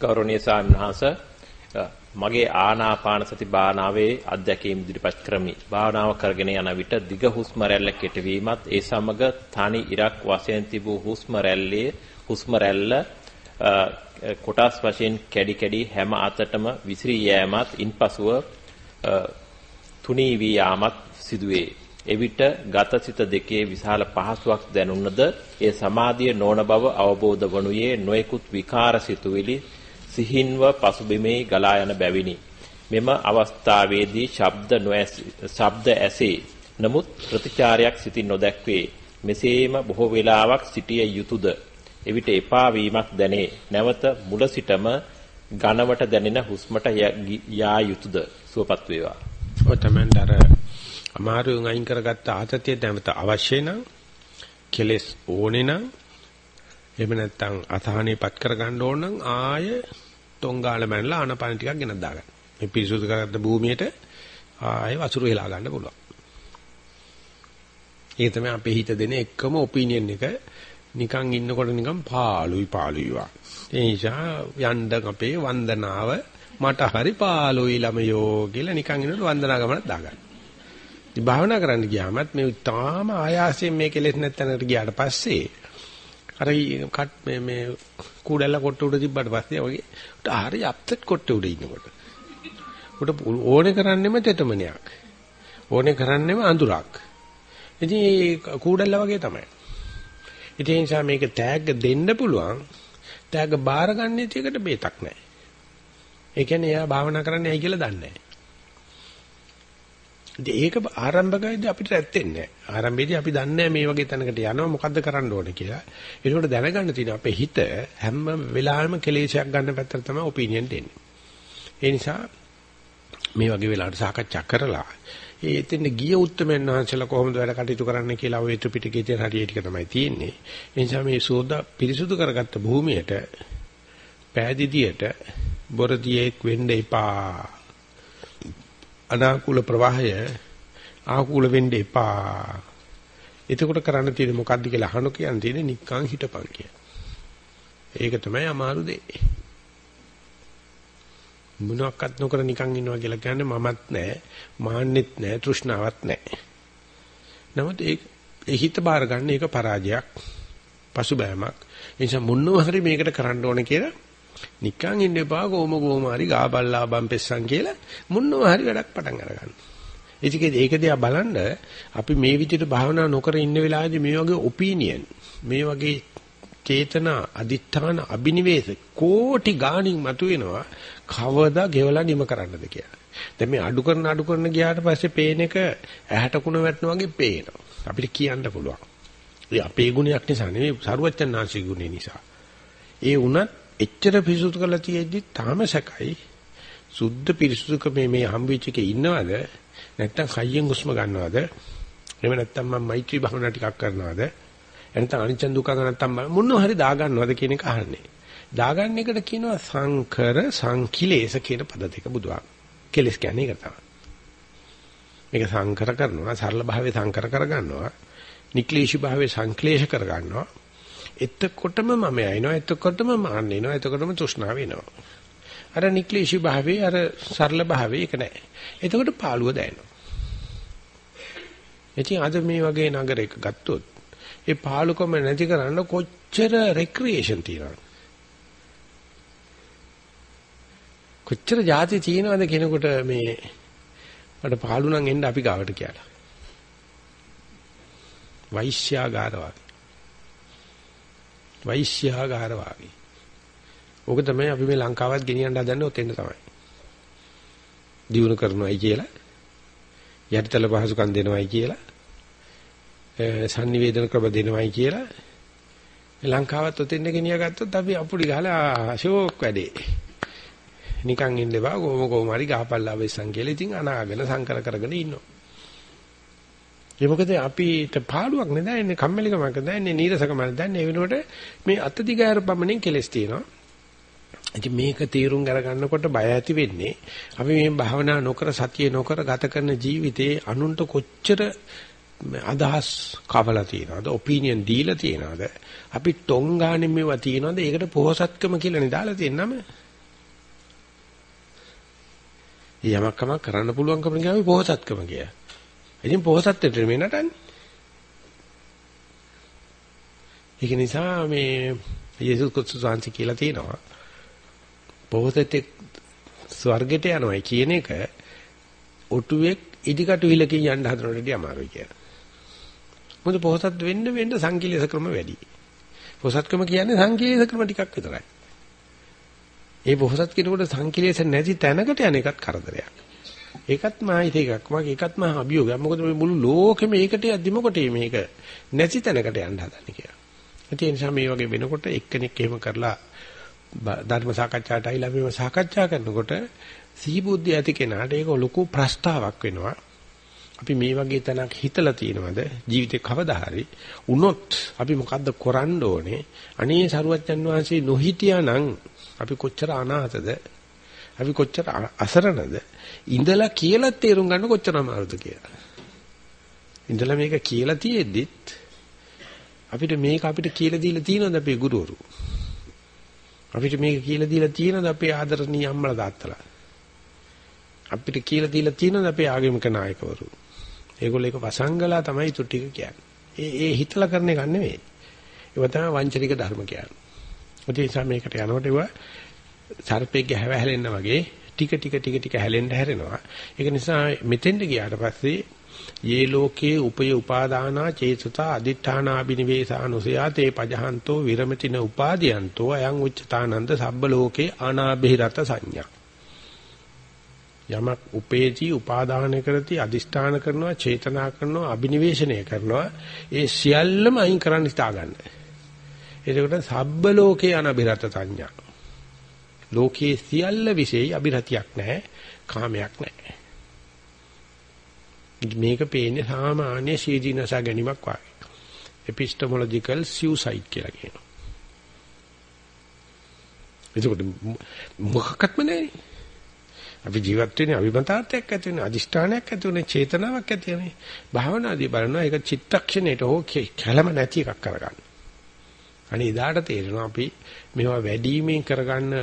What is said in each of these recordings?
ගෞරවනීය සාමණේරහස මගේ ආනාපාන සති භාවනාවේ අධ්‍යක්ීම් ඉදිරිපත් කරමි. භාවනාව කරගෙන යන විට දිග හුස්ම රැල්ල කෙටවීමත් ඒ සමග තනි ඉරක් වශයෙන් තිබූ හුස්ම රැල්ලේ හුස්ම රැල්ල කොටස් වශයෙන් කැඩි කැඩි හැම අතටම විසිරී යෑමත් ඉන්පසුව තුනී වී යාමත් සිදුවේ. එවිට ගතසිත දෙකේ විශාල පහසුවක් දැනුණද ඒ සමාධිය නොවන බව අවබෝධ වනුයේ නොයෙකුත් විකාර සිතුවිලි සිහින්ව පසුබිමේ ගලා යන බැවිනි. මෙම අවස්ථාවේදී ශබ්ද නොඇස ශබ්ද ඇසේ. නමුත් ප්‍රතිචාරයක් සිතින් නොදැක්වේ. මෙසේම බොහෝ වේලාවක් සිටිය යුතුයද? එවිට එපා වීමක් දැනේ. නැවත මුල සිටම ඝනවට දැනෙන හුස්මට යා යුතුයද? සුවපත් වේවා. ඔය තමයි අර අමාරුවෙන් අයින් කරගත්ත ආතතිය නැවත අවශ්‍ය නම් කෙලස් ඕනේ නම් එහෙම නැත්නම් අසහනෙපත් කරගන්න ඕන නම් ආය තොංගාල මැනලා ආනපාන ටිකක් ගෙනත් දාගන්න. මේ පිරිසුදු කරගත්ත භූමියට ආය වසුරු හෙලා ගන්න පුළුවන්. ඒක තමයි අපේ හිත දෙන එකම ඔපිනියන් එක. නිකන් ඉන්නකොට නිකන් පාළුයි පාළුයි වා. ඒ නිසා යන්න අපේ වන්දනාව මට හරි පාළුයි ළමයෝ කියලා නිකන් ඉන්නකොට වන්දනා ගමනක් දාගන්න. ඉතින් භාවනා කරන්න ගියාමත් මේ තාම ආයාසයෙන් මේ කෙලෙස් නැත්තනකට ගියාට පස්සේ අර කට් මේ මේ කූඩැල්ල කොට උඩ තිබ්බට පස්සේ වගේ උට හරි අප්සෙට් කොට උඩ ඉන්නකොට. උට ඕනේ කරන්නෙම තෙතමනයක්. ඕනේ කරන්නෙම අඳුරක්. ඉතින් කූඩැල්ල වගේ තමයි. ඉතින් ඒ නිසා මේක ටැග් දෙන්න පුළුවන්. ටැග් බාර ගන්න එකට බේතක් නැහැ. ඒ කියන්නේ එයා භාවනා කරන්නේ ඇයි කියලා දන්නේ නැහැ. ඒක ආරම්භකයේදී අපිට ඇත්තෙන්නේ නැහැ. ආරම්භයේදී අපි දන්නේ මේ වගේ තැනකට යනවා මොකද්ද කරන්න ඕනේ කියලා. ඒකට දැනගන්න තියෙන අපේ හිත හැම වෙලාවෙම කෙලෙසයක් ගන්න පැත්තට තමයි ඔපිනියන් දෙන්නේ. ඒ නිසා මේ වගේ වෙලාවට සාකච්ඡා කරලා ඒ එතෙන් ගිය උත්තරමයන් වහන්සේලා කොහොමද වැඩ කටයුතු කරන්න කියලා ඔය ත්‍රිපිටකයේ තියෙන හරිය ටික තමයි තියෙන්නේ. ඒ නිසා මේ සෝදා පිරිසුදු කරගත්ත භූමියට පෑදිදියට බොරදියෙක් වෙන්න එපා. අනාකූල ප්‍රවාහය ආකූල වෙන්න එපා. එතකොට කරන්න තියෙන්නේ මොකද්ද කියලා අහන කියන් තියෙන්නේ නික්කං හිටපන් කිය. ඒක තමයි අමාරු දෙය. මොනක්වත් නොකර නිකන් ඉන්නවා කියලා කියන්නේ මමත් නැහැ, මාන්නෙත් නැහැ, තෘෂ්ණාවක් නැහැ. නමුත් ඒ ඒ හිත බාර ගන්න එක පරාජයක්, පසුබෑමක්. ඒ නිසා මොනවා හරි මේකට කරන්න ඕනේ කියලා නිකන් ඉන්න එපා කොම කොම හරි ගාබල්ලා බම්පෙස්සන් කියලා මුන්නව හරි වැඩක් පටන් අරගන්න. ඉතින් ඒක දිහා බලන්න අපි මේ විදිහට භාවනා නොකර ඉන්න වෙලාවේදී මේ වගේ ඔපිනියන් මේ වගේ චේතනා අදිත්‍යාන අබිනිවේෂ කෝටි ගාණින් මතුවෙනවා කවදා ගෙවලා නිම කරන්නද කියලා. දැන් මේ අඩු කරන අඩු කරන ගියාට පස්සේ පේන එක ඇහැට කුණ වැටෙනා වගේ පේනවා. අපිට කියන්න පුළුවන්. ඒ අපේ ගුණයක් නිසා නෙවෙයි සරුවච්චන්නාංශී ගුණේ නිසා. ඒ වුණත් එච්චර පිරිසුදු කරලා තියෙද්දි තාම සැකයි. සුද්ධ පිරිසුදුක මේ මේ හම්බෙච්ච එකේ ඉන්නවද? නැත්තම් කයියෙන් හුස්ම ගන්නවද? එහෙම නැත්තම් මම මෛත්‍රී භාවනා ටිකක් කරනවද? එනතන අනිච්ච දුක්ඛ නැත්තම් මොනව හරි දාගන්නවද කියන එක අහන්නේ. දාගන්න එකට කියනවා සංකර සංකිලේශ කියන පද දෙක බුදුහාම. කෙලස් කියන්නේ ඒක තමයි. මේක සංකර කරනවා සරල භාවයේ සංකර කරගන්නවා. නික්ලේශී භාවයේ සංක්ලේශ කරගන්නවා. එතකොටම මම යනවා එතකොටම මාන්න එනවා එතකොටම තෘෂ්ණාව එනවා අර නික්ලිෂි භාවයේ අර සරල භාවයේ ඒක නැහැ එතකොට පාළුව දැනෙනවා. ඉතින් අද මේ වගේ නගරයක ගත්තොත් ඒ පාළුකම නැති කරන්න කොච්චර රික්‍රියේෂන් තියෙනවද? කොච්චර જાති තියෙනවද කෙනෙකුට මේ මට පාළු නම් එන්න අපි ගාවට කියලා? වෛශ්‍යාගාර වගේ වෛශ්‍යාගාර වාගේ. ඕක තමයි අපි මේ ලංකාවත් ගෙනියන්න හදන්නේ ඔතෙන් තමයි. දිනු කරනවායි කියලා යටිතල පහසුකම් දෙනවායි කියලා sannivedana ක්‍රම දෙනවායි කියලා ලංකාවත් ඔතෙන් ගෙනියා ගත්තොත් අපි අපුඩි ගහලා ෂෝක් වැඩේ. නිකන් ඉන්න බා කොහොම කොහොම හරි ගහපල්ලා වෙස්සන් කියලා ඉතින් අනාගෙන සංකර කරගෙන ඉන්නවා. ඒ මොකද අපිට පාළුවක් නෑ දැනෙන්නේ කම්මැලිකමක් දැනෙන්නේ නීරසකමක් දැනෙන්නේ ඒ වෙනුවට මේ අත දිගාර පමණින් කෙලස් තියෙනවා. ඉතින් මේක තීරුම් අරගන්නකොට බය ඇති වෙන්නේ අපි මේ භාවනා නොකර සතිය නොකර ගත කරන ජීවිතේ අනුන්ට කොච්චර අදහස් කවලා තියනවද ඔපිනියන් දීලා තියනවද අපි ටොංගානේ මේවා තියනවද ඒකට පොහසත්කම කියලා නේ දාලා තියෙනම යමක් කමක් කරන්න පුළුවන්කම කියන්නේ පොහසත්කම කියලා. ඉතින් පොහසත්ත්වයට මේ නටන්නේ. ඒක නිසා මේ යේසුස් ක්‍රිස්තුස් වහන්සේ කියලා තියෙනවා පොහසතෙක් ස්වර්ගයට යනවා කියන එක ඔටුවෙක් ඉදිකටු හිලකින් යන්න හදනකොටදී අමාරුයි කියලා. මොකද පොහසත් වෙන්න වෙන්න සංකීලස ක්‍රම වැඩි. පොහසත්කම කියන්නේ සංකීලස ක්‍රම ටිකක් විතරයි. ඒ පොහසත් කෙනෙකුට සංකීලස නැති තැනකට යන එකත් කරදරයක්. ඒකත් මා හිතේකක්. මගේ ඒකත් මා අභියෝගයක්. මොකද මේ මුළු ලෝකෙම ඒකට යද්දි මොකටද මේක නැති තැනකට යන්න හදන්නේ කියලා. ඒ නිසා මේ වගේ වෙනකොට එක්කෙනෙක් එහෙම කරලා ධර්ම සාකච්ඡාට ආයිලා මේව සාකච්ඡා කරනකොට සිහිබුද්ධිය ඇති කෙනාට ඒක ලොකු ප්‍රස්තාවක් වෙනවා. අපි මේ වගේ තැනක් හිතලා තියෙනවද ජීවිතේ කවදා හරි උනොත් අපි මොකද්ද කරන්න ඕනේ? අනේ සරුවච්චන් වහන්සේ නොහිටියා නම් අපි කොච්චර අනාථද? අපි කොච්චර අසරණද? ඉඳලා කියලා තේරුම් ගන්න කොච්චර අමාරුද කියලා. ඉඳලා මේක කියලා තියෙද්දිත් අපිට මේක අපිට කියලා දීලා තියෙනවද අපේ ගුරුවරු? අපිට මේක කියලා දීලා තියෙනවද අපේ ආදරණීය අම්මලා තාත්තලා? අපිට කියලා දීලා තියෙනවද අපේ ආගමික නායකවරු? ඒගොල්ලෝ ඒක වසංගලා තමයි තු ටික කියන්නේ. ඒ ඒ හිතලා කරන එක නෙවෙයි. ඒව තමයි වංචනික ධර්ම කියන්නේ. ඒ නිසා මේකට යනකොට ඒව සර්පෙක්ගේ හැව හැලෙන්න වගේ ටික ටික ටික ටික හැලෙන්න හැරෙනවා. ඒක නිසා මෙතෙන්ට ගියාට පස්සේ යේ ලෝකේ උපය උපාදානා චේතසා අදිඨානා බිනිවේසානුසයා තේ පජහන්තෝ විරමතින උපාදීයන්තෝ අයං උච්චතානන්ද සබ්බ ලෝකේ අනාභිරත සංඥා යමක් උපේති උපාදාන කරති අදිෂ්ඨාන කරනවා චේතනා කරනවා අබිනිවේෂණය කරනවා ඒ සියල්ලම අයින් කරන්න හිතා ගන්න. එතකොට සබ්බ ලෝකේ අනබිරත සංඥා. ලෝකයේ සියල්ල විශේෂයි අබිරතියක් නැහැ, කාමයක් නැහැ. මේක පේන්නේ සාමාන්‍ය සීදීනස ගැනීමක් වගේ. epistemological suicide කියලා කියනවා. එතකොට මොකක්වත්ම නැහැ. අපි ජීවත් වෙන්නේ අවිමතාර්ථයක් ඇති වෙන අදිෂ්ඨානයක් ඇති වෙන චේතනාවක් ඇති වෙන භාවනාදී බලනවා ඒක චිත්තක්ෂණයට හෝ කැළම නැති එකක් කරගන්න. අනේ ඉදාට තේරෙනවා අපි මේවා වැඩිමෙන් කරගන්න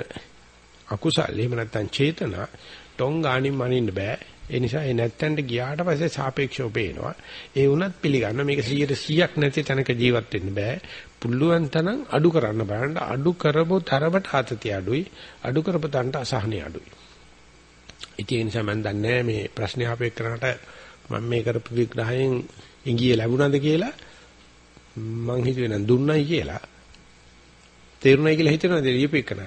අකුසල් එහෙම නැත්නම් චේතනා ටොං ගානින් මනින්න බෑ. ඒ නිසා ඒ නැත්තන්ට ගියාට පස්සේ සාපේක්ෂව පේනවා. ඒ වුණත් පිළිගන්න මේක 100%ක් නැති තැනක ජීවත් වෙන්න බෑ. පුළුවන් තරම් අඩු කරන්න බලන්න අඩු කරපො තරමට ආතතිය අඩුයි. අඩු කරපො තන්ට අසහනය අඩුයි. ඉතින් ඒ නිසා මම දන්නේ මේ ප්‍රශ්නේ ආපේ කරනට මම මේ කරපු විග්‍රහයෙන් ඉංගිය ලැබුණාද කියලා මං හිතුවේ නම් දුන්නයි කියලා තේරුණයි කියලා හිතනවාද ලියපෙකන